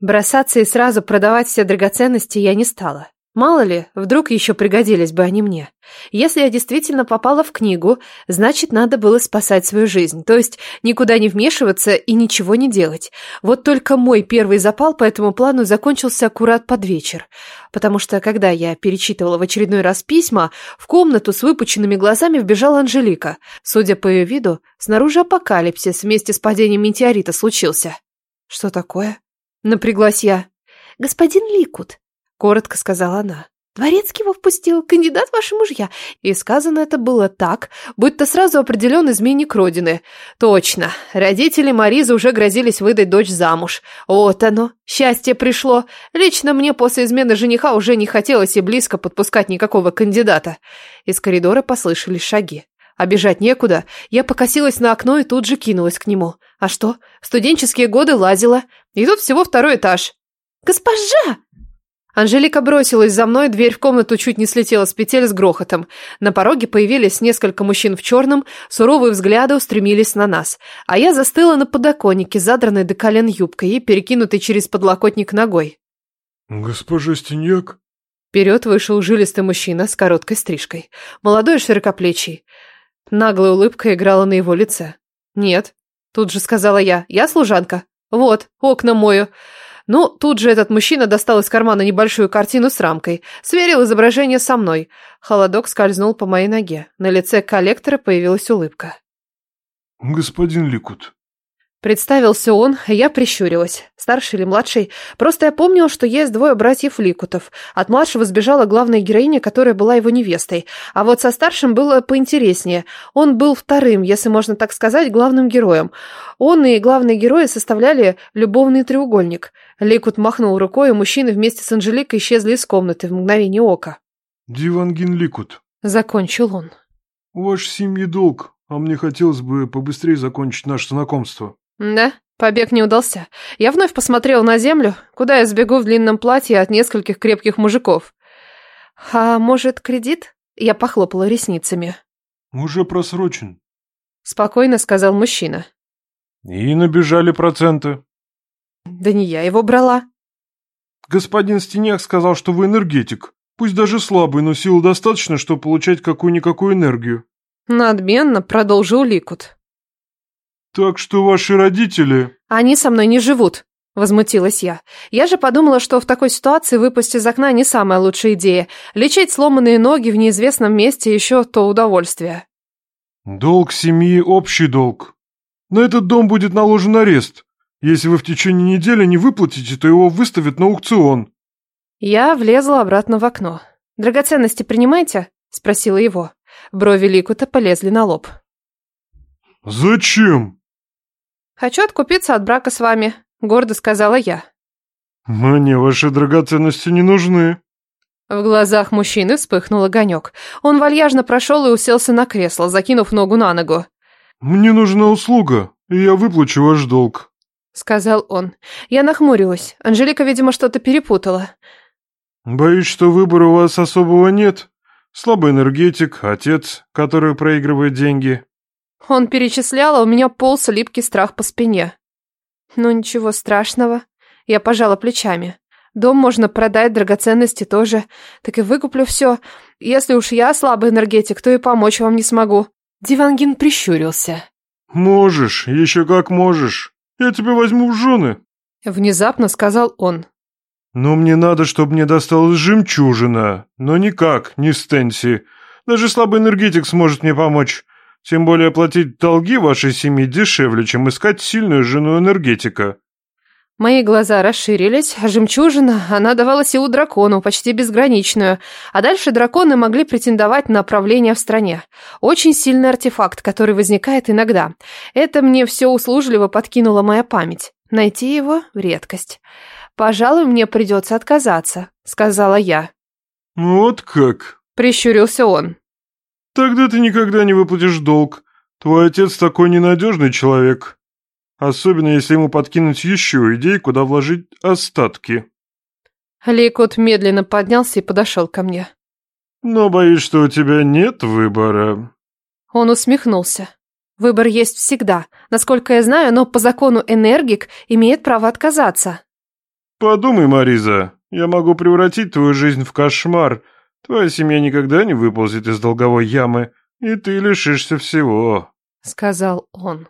Бросаться и сразу продавать все драгоценности я не стала. Мало ли, вдруг еще пригодились бы они мне. Если я действительно попала в книгу, значит, надо было спасать свою жизнь, то есть никуда не вмешиваться и ничего не делать. Вот только мой первый запал по этому плану закончился аккурат под вечер, потому что, когда я перечитывала в очередной раз письма, в комнату с выпученными глазами вбежала Анжелика. Судя по ее виду, снаружи апокалипсис вместе с падением метеорита случился. «Что такое?» Напряглась я. «Господин Ликут», — коротко сказала она. Дворецкий его впустил, кандидат ваши мужья. И сказано это было так, будто сразу определен изменник родины. Точно, родители Маризы уже грозились выдать дочь замуж. Вот оно, счастье пришло. Лично мне после измены жениха уже не хотелось и близко подпускать никакого кандидата. Из коридора послышались шаги. А бежать некуда. Я покосилась на окно и тут же кинулась к нему. А что? В студенческие годы лазила. И тут всего второй этаж. «Госпожа!» Анжелика бросилась за мной, дверь в комнату чуть не слетела с петель с грохотом. На пороге появились несколько мужчин в черном, суровые взгляды устремились на нас. А я застыла на подоконнике, задранной до колен юбкой и перекинутой через подлокотник ногой. «Госпожа Стеньяк?» Вперед вышел жилистый мужчина с короткой стрижкой. Молодой и широкоплечий. Наглая улыбка играла на его лице. «Нет», тут же сказала я, — «я служанка. Вот, окна мою». Ну, тут же этот мужчина достал из кармана небольшую картину с рамкой, сверил изображение со мной. Холодок скользнул по моей ноге. На лице коллектора появилась улыбка. «Господин Ликут, Представился он, я прищурилась. Старший или младший? Просто я помнила, что есть двое братьев Ликутов. От младшего сбежала главная героиня, которая была его невестой. А вот со старшим было поинтереснее. Он был вторым, если можно так сказать, главным героем. Он и главные герои составляли любовный треугольник. Ликут махнул рукой, и мужчины вместе с Анжеликой исчезли из комнаты в мгновение ока. Дивангин Ликут, Закончил он. ваш семьи долг, а мне хотелось бы побыстрее закончить наше знакомство». Да, побег не удался. Я вновь посмотрел на землю, куда я сбегу в длинном платье от нескольких крепких мужиков. А может, кредит? Я похлопала ресницами. «Уже просрочен». Спокойно сказал мужчина. «И набежали проценты». Да не я его брала. Господин Стеняк сказал, что вы энергетик. Пусть даже слабый, но сил достаточно, чтобы получать какую-никакую энергию. Надменно продолжил Ликут. Так что ваши родители... Они со мной не живут. Возмутилась я. Я же подумала, что в такой ситуации выпасть из окна не самая лучшая идея. Лечить сломанные ноги в неизвестном месте еще то удовольствие. Долг семьи – общий долг. На этот дом будет наложен арест. Если вы в течение недели не выплатите, то его выставят на аукцион. Я влезла обратно в окно. «Драгоценности принимаете?» – спросила его. Брови Ликута полезли на лоб. Зачем? «Хочу откупиться от брака с вами», – гордо сказала я. Мне ваши драгоценности не нужны. В глазах мужчины вспыхнул огонек. Он вальяжно прошел и уселся на кресло, закинув ногу на ногу. Мне нужна услуга, и я выплачу ваш долг. Сказал он. Я нахмурилась. Анжелика, видимо, что-то перепутала. Боюсь, что выбора у вас особого нет. Слабый энергетик, отец, который проигрывает деньги. Он перечислял, а у меня полз липкий страх по спине. Ну ничего страшного. Я пожала плечами. Дом можно продать, драгоценности тоже. Так и выкуплю все. Если уж я слабый энергетик, то и помочь вам не смогу. Дивангин прищурился. Можешь, еще как можешь. Я тебя возьму в жены. Внезапно сказал он. Но мне надо, чтобы мне досталась жемчужина. Но никак, не Стенси. Даже слабый энергетик сможет мне помочь. Тем более платить долги вашей семьи дешевле, чем искать сильную жену энергетика. Мои глаза расширились, а жемчужина, она давала силу дракону, почти безграничную, а дальше драконы могли претендовать на правление в стране. Очень сильный артефакт, который возникает иногда. Это мне все услужливо подкинула моя память. Найти его – редкость. «Пожалуй, мне придется отказаться», – сказала я. Вот как? Прищурился он. Тогда ты никогда не выплатишь долг. Твой отец такой ненадежный человек. Особенно, если ему подкинуть еще идей, куда вложить остатки. Лейкот медленно поднялся и подошел ко мне. Но боюсь, что у тебя нет выбора. Он усмехнулся. Выбор есть всегда. Насколько я знаю, но по закону энергик имеет право отказаться. Подумай, Мариза, я могу превратить твою жизнь в кошмар. Твоя семья никогда не выползет из долговой ямы, и ты лишишься всего», — сказал он.